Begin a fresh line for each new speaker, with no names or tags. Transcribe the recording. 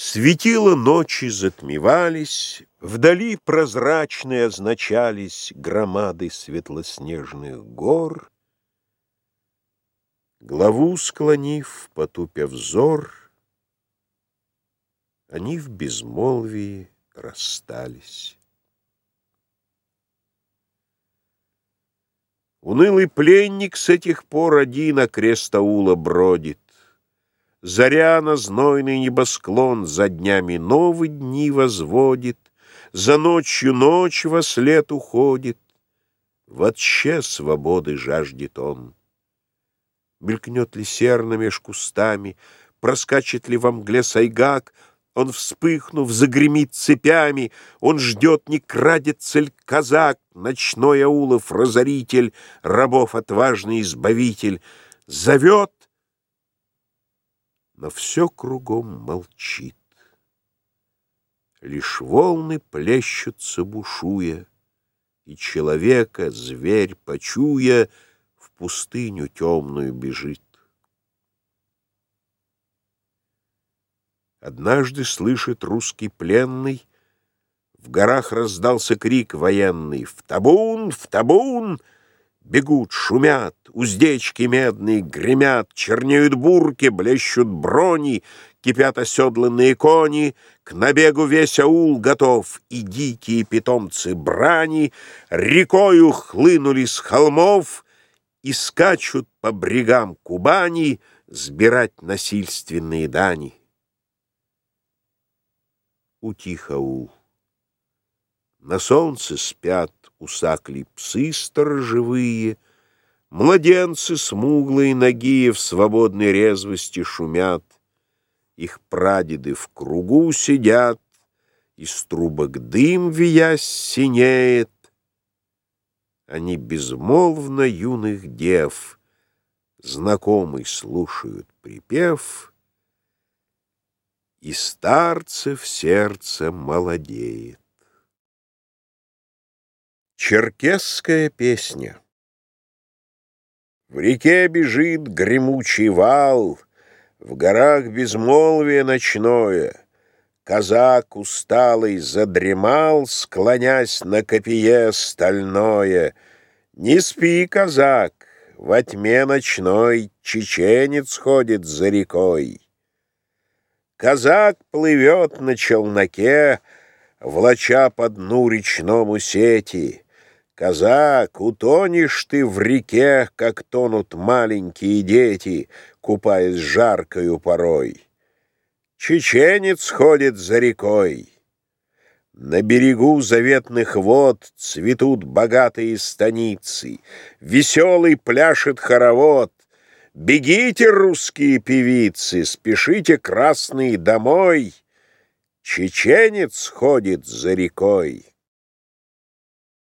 Светила ночи затмевались, Вдали прозрачные означались Громады светлоснежных гор. Главу склонив, потупя взор, Они в безмолвии расстались. Унылый пленник с этих пор один окрест аула бродит. Заря на знойный небосклон За днями новые дни возводит, За ночью ночь во след уходит. Вообще свободы жаждет он. Мелькнет ли серна меж кустами, Проскачет ли во мгле сайгак, Он, вспыхнув, загремит цепями, Он ждет, не крадется ль казак, Ночной аулов разоритель, Рабов отважный избавитель, Зовет но все кругом молчит. Лишь волны плещутся, бушуя, И человека, зверь, почуя, В пустыню темную бежит. Однажды слышит русский пленный, В горах раздался крик военный «В табун! В табун!» Бегут, шумят, уздечки медные гремят, Чернеют бурки, блещут брони, Кипят оседланные кони, К набегу весь аул готов, И дикие питомцы брани Рекою хлынули с холмов И скачут по брегам Кубани Сбирать насильственные дани. Утих аул. На солнце спят усакли псы сторожевые, Младенцы смуглые ноги в свободной резвости шумят, Их прадеды в кругу сидят, Из трубок дым, виясь, синеет. Они безмолвно юных дев, Знакомый слушают припев, И старцев сердце молодеет. Черкесская песня В реке бежит гремучий вал, В горах безмолвие ночное. Казак усталый задремал, Склонясь на копье стальное. Не спи, казак, во тьме ночной Чеченец ходит за рекой. Казак плывет на челноке, Влача по дну речному сети — Казак, утонешь ты в реке, как тонут маленькие дети, купаясь жаркою порой. Чеченец ходит за рекой. На берегу заветных вод цветут богатые станицы, Веселый пляшет хоровод. Бегите, русские певицы, спешите, красные, домой. Чеченец ходит за рекой.